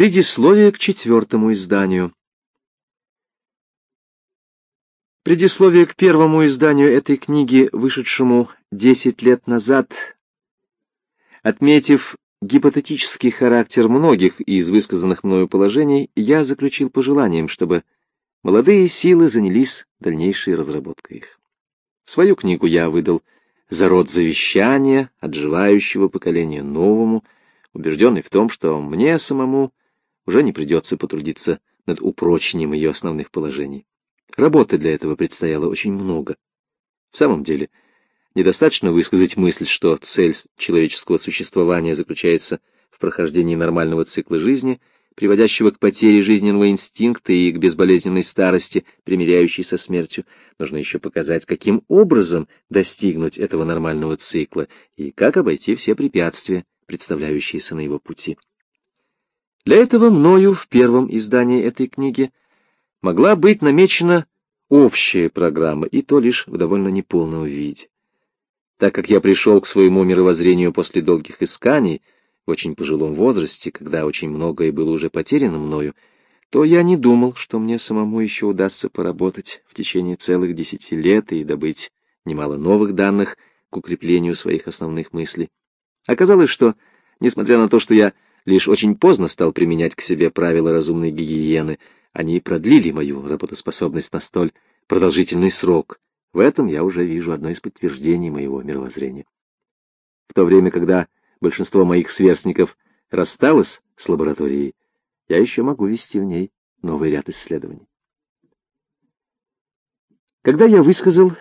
Предисловие к четвертому изданию. Предисловие к первому изданию этой книги, вышедшему десять лет назад, отметив гипотетический характер многих из высказанных мною положений, я заключил пожеланием, чтобы молодые силы занялись дальнейшей разработкой их. Свою книгу я выдал за род завещания отживающего поколению новому, убежденный в том, что мне самому уже не придется потрудиться над упрочением ее основных положений. Работы для этого предстояло очень много. В самом деле, недостаточно высказать мысль, что цель человеческого существования заключается в прохождении нормального цикла жизни, приводящего к потере жизненного инстинкта и к безболезненной старости, примиряющей со смертью. Нужно еще показать, каким образом достигнуть этого нормального цикла и как обойти все препятствия, представляющиеся на его пути. Для этого мною в первом издании этой книги могла быть намечена общая программа, и то лишь в довольно неполном виде. Так как я пришел к своему мировоззрению после долгих исканий, в очень пожилом возрасте, когда очень многое было уже потеряно мною, то я не думал, что мне самому еще удастся поработать в течение целых десяти лет и добыть немало новых данных к укреплению своих основных мыслей. Оказалось, что, несмотря на то, что я лишь очень поздно стал применять к себе правила разумной гигиены. Они продлили мою работоспособность на столь продолжительный срок. В этом я уже вижу одно из подтверждений моего мировоззрения. В то время, когда большинство моих сверстников рассталось с лабораторией, я еще могу вести в ней новый ряд исследований. Когда я высказал,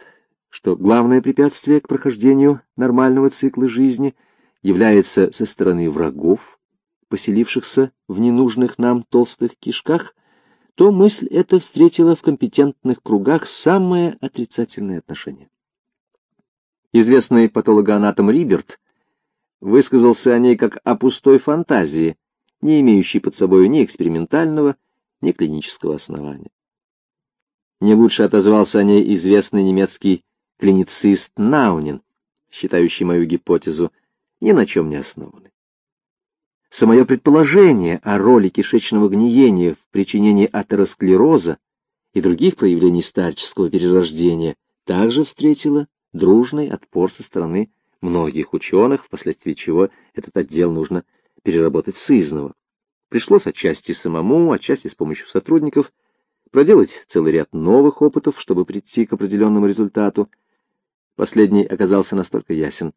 что главное препятствие к прохождению нормального цикла жизни является со стороны врагов, поселившихся в ненужных нам толстых кишках, то мысль эта встретила в компетентных кругах самое отрицательное отношение. Известный патологоанатом Риберт высказался о ней как о пустой фантазии, не имеющей под собой ни экспериментального, ни клинического основания. Не лучше отозвался о ней известный немецкий клиницист Наунин, считающий мою гипотезу ни на чем не основанной. Самое предположение о роли кишечного гниения в причинении атеросклероза и других проявлений старческого перерождения также встретило дружный отпор со стороны многих ученых, впоследствии чего этот отдел нужно переработать сызново. Пришлось отчасти самому, отчасти с помощью сотрудников проделать целый ряд новых опытов, чтобы прийти к определенному результату. Последний оказался настолько ясен,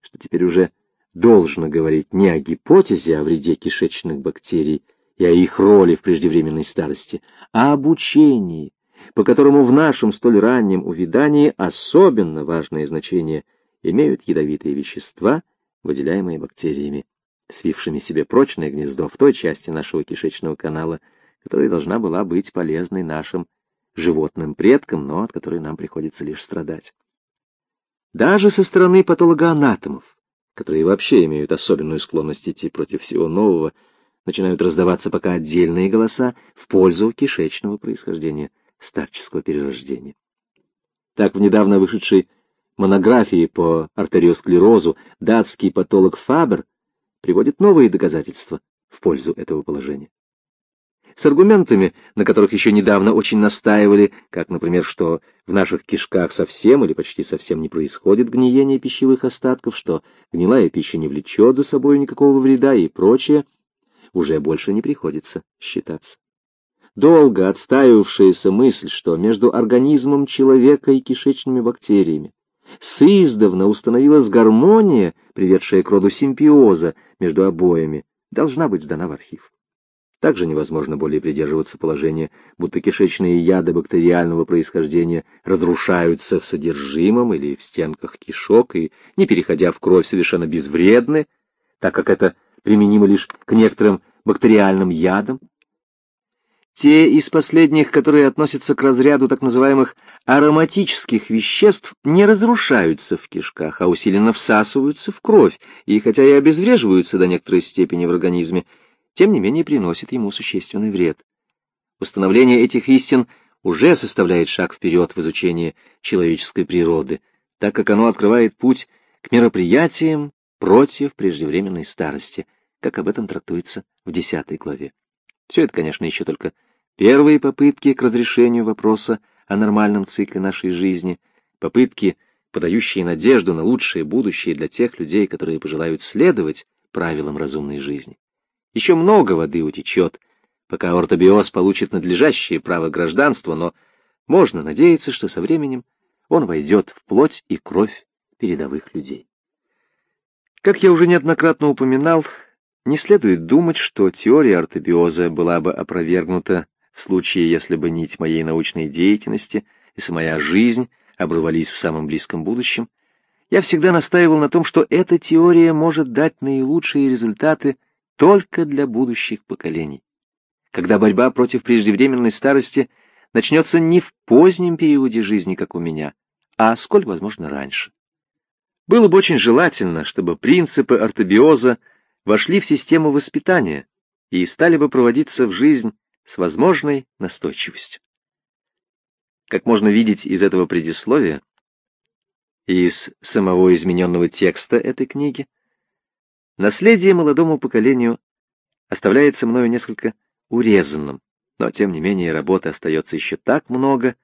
что теперь уже должно говорить не о гипотезе о вреде кишечных бактерий и о их роли в преждевременной старости, а об учении, по которому в нашем столь раннем увядании особенно важное значение имеют ядовитые вещества, выделяемые бактериями, свившими себе прочное гнездо в той части нашего кишечного канала, которая должна была быть полезной нашим животным предкам, но от которой нам приходится лишь страдать. Даже со стороны патологоанатомов которые вообще имеют особенную склонность идти против всего нового, начинают раздаваться пока отдельные голоса в пользу кишечного происхождения старческого перерождения. Так в недавно вышедшей монографии по артериосклерозу датский патолог Фабер приводит новые доказательства в пользу этого положения с аргументами, на которых еще недавно очень настаивали, как, например, что в наших кишках совсем или почти совсем не происходит гниение пищевых остатков, что гнилая пища не влечет за собой никакого вреда и прочее, уже больше не приходится считаться. Долго отстаивавшаяся мысль, что между организмом человека и кишечными бактериями сыздавна установилась гармония, приведшая к роду симпиоза между обоими, должна быть сдана в архив. Также невозможно более придерживаться положения, будто кишечные яды бактериального происхождения разрушаются в содержимом или в стенках кишок и, не переходя в кровь, совершенно безвредны, так как это применимо лишь к некоторым бактериальным ядам. Те из последних, которые относятся к разряду так называемых ароматических веществ, не разрушаются в кишках, а усиленно всасываются в кровь, и хотя и обезвреживаются до некоторой степени в организме, тем не менее приносит ему существенный вред. Установление этих истин уже составляет шаг вперед в изучении человеческой природы, так как оно открывает путь к мероприятиям против преждевременной старости, как об этом трактуется в десятой главе. Все это, конечно, еще только первые попытки к разрешению вопроса о нормальном цикле нашей жизни, попытки, подающие надежду на лучшее будущее для тех людей, которые пожелают следовать правилам разумной жизни. Еще много воды утечет, пока ортобиоз получит надлежащее право гражданства, но можно надеяться, что со временем он войдет в плоть и кровь передовых людей. Как я уже неоднократно упоминал, не следует думать, что теория ортобиоза была бы опровергнута в случае, если бы нить моей научной деятельности и самая жизнь обрывались в самом близком будущем. Я всегда настаивал на том, что эта теория может дать наилучшие результаты только для будущих поколений. Когда борьба против преждевременной старости начнется не в позднем периоде жизни, как у меня, а сколь возможно раньше. Было бы очень желательно, чтобы принципы ортобиоза вошли в систему воспитания и стали бы проводиться в жизнь с возможной настойчивостью. Как можно видеть из этого предисловия и из самого измененного текста этой книги, наследие молодому поколению оставляется мною несколько урезанным, но тем не менее работы остается еще так много,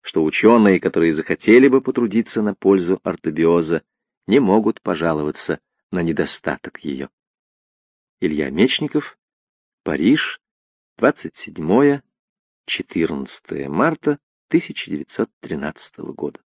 что ученые, которые захотели бы потрудиться на пользу ортобиоза, не могут пожаловаться на недостаток ее. Илья Мечников, Париж, 27-14 марта 1913 года.